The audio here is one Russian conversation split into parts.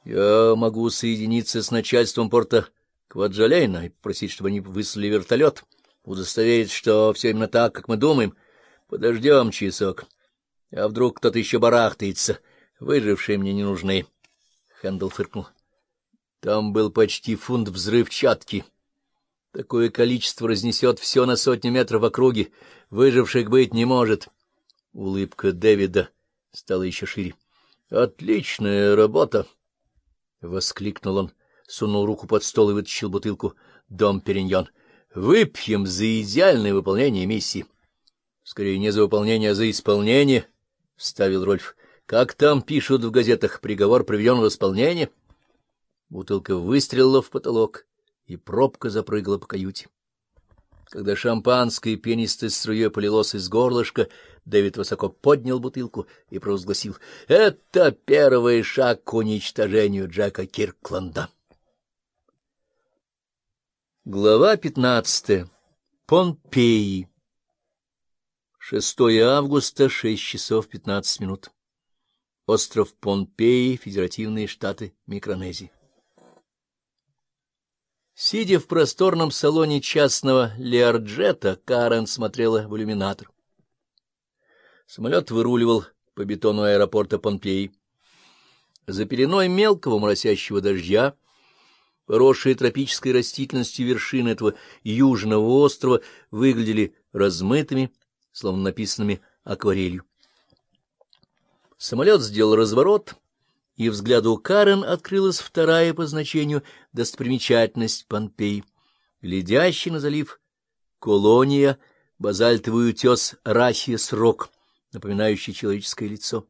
— Я могу соединиться с начальством порта Кваджалейна и попросить, чтобы они выслали вертолет, удостоверить, что все именно так, как мы думаем. Подождем часок. А вдруг кто-то еще барахтается? Выжившие мне не нужны. Хэндл фыркнул. Там был почти фунт взрывчатки. Такое количество разнесет все на сотни метров в округе. Выживших быть не может. Улыбка Дэвида стала еще шире. — Отличная работа! — воскликнул он, сунул руку под стол и вытащил бутылку «Дом Периньон». — Выпьем за идеальное выполнение миссии. — Скорее, не за выполнение, а за исполнение, — вставил Рольф. — Как там пишут в газетах, приговор приведен в исполнение? Бутылка выстрелила в потолок, и пробка запрыгала по каюте. Когда шампанское пенистой струей полилось из горлышка, Дэвид высоко поднял бутылку и провозгласил «Это первый шаг к уничтожению Джека Киркланда». Глава пятнадцатая. Помпеи. 6 августа, 6 часов 15 минут. Остров Помпеи, Федеративные Штаты Микронезии. Сидя в просторном салоне частного Леарджета, Карен смотрела в иллюминатор. Самолет выруливал по бетону аэропорта Помпеи. За пеленой мелкого моросящего дождя, поросшие тропической растительностью вершины этого южного острова, выглядели размытыми, словно написанными акварелью. Самолет сделал разворот — и взгляду Карен открылась вторая по значению достопримечательность Помпей, глядящий на залив колония, базальтовый утес Рахия-Срок, напоминающий человеческое лицо.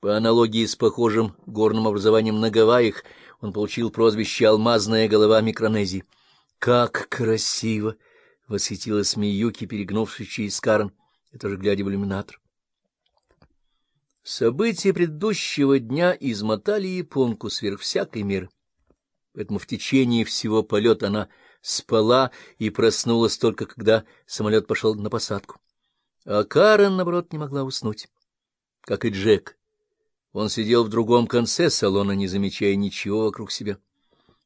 По аналогии с похожим горным образованием на Гавайях, он получил прозвище «Алмазная голова Микронезии». «Как красиво!» — восхитилась Миюки, перегнувшись через Карен, и тоже глядя в иллюминатор. События предыдущего дня измотали японку сверх всякой меры. Поэтому в течение всего полета она спала и проснулась только когда самолет пошел на посадку. А Карен, наоборот, не могла уснуть, как и Джек. Он сидел в другом конце салона, не замечая ничего вокруг себя.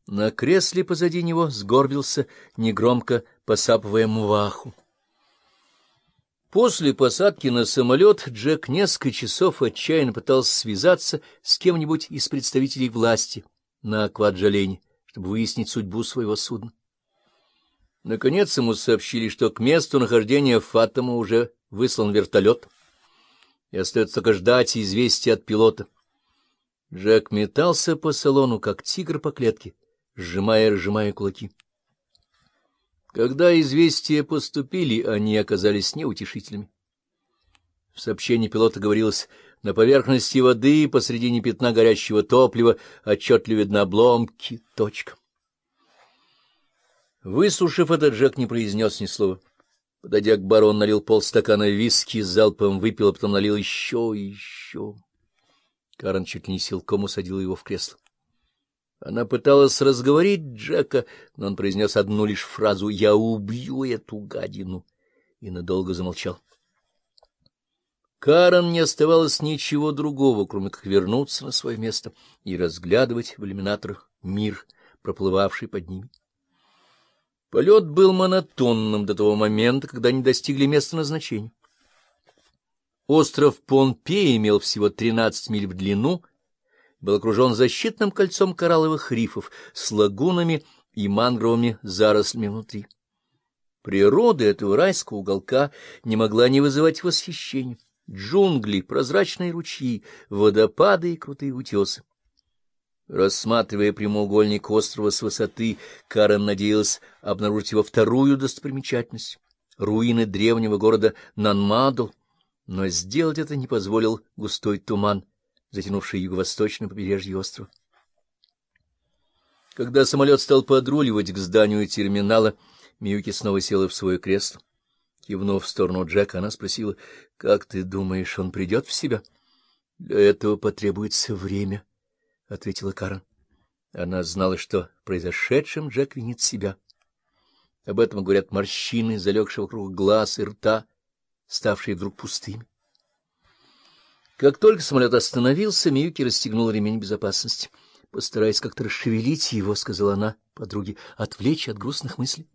На кресле позади него сгорбился, негромко посапывая мваху. После посадки на самолет Джек несколько часов отчаянно пытался связаться с кем-нибудь из представителей власти на Кваджалене, чтобы выяснить судьбу своего судна. Наконец ему сообщили, что к месту нахождения Фатома уже выслан вертолет, и остается только ждать известия от пилота. Джек метался по салону, как тигр по клетке, сжимая и разжимая кулаки. Когда известия поступили, они оказались неутешительными. В сообщении пилота говорилось, на поверхности воды посредине пятна горящего топлива отчетливо видны обломки. Точка. Выслушав это, Джек не произнес ни слова. Подойдя к бару, он налил полстакана виски, залпом выпил, а потом налил еще и еще. Карен чуть не силком усадил его в кресло. Она пыталась разговорить Джека, но он произнес одну лишь фразу «Я убью эту гадину» и надолго замолчал. Карен не оставалось ничего другого, кроме как вернуться на свое место и разглядывать в иллюминаторах мир, проплывавший под ними. Полет был монотонным до того момента, когда они достигли места назначения. Остров Помпей имел всего 13 миль в длину — был окружен защитным кольцом коралловых рифов с лагунами и мангровыми зарослями внутри. Природа этого райского уголка не могла не вызывать восхищения. Джунгли, прозрачные ручьи, водопады и крутые утесы. Рассматривая прямоугольник острова с высоты, Карен надеялась обнаружить его вторую достопримечательность — руины древнего города Нанмадл, но сделать это не позволил густой туман — затянувший юго-восточное побережье острова. Когда самолет стал подруливать к зданию терминала, Миюки снова села в свое кресло. Кивнув в сторону Джека, она спросила, — Как ты думаешь, он придет в себя? — Для этого потребуется время, — ответила Карен. Она знала, что произошедшим Джек винит себя. Об этом говорят морщины, залегшие вокруг глаз и рта, ставшие вдруг пустыми. Как только самолет остановился, Миюки расстегнула ремень безопасности. — Постарайся как-то расшевелить его, — сказала она подруге, — отвлечь от грустных мыслей.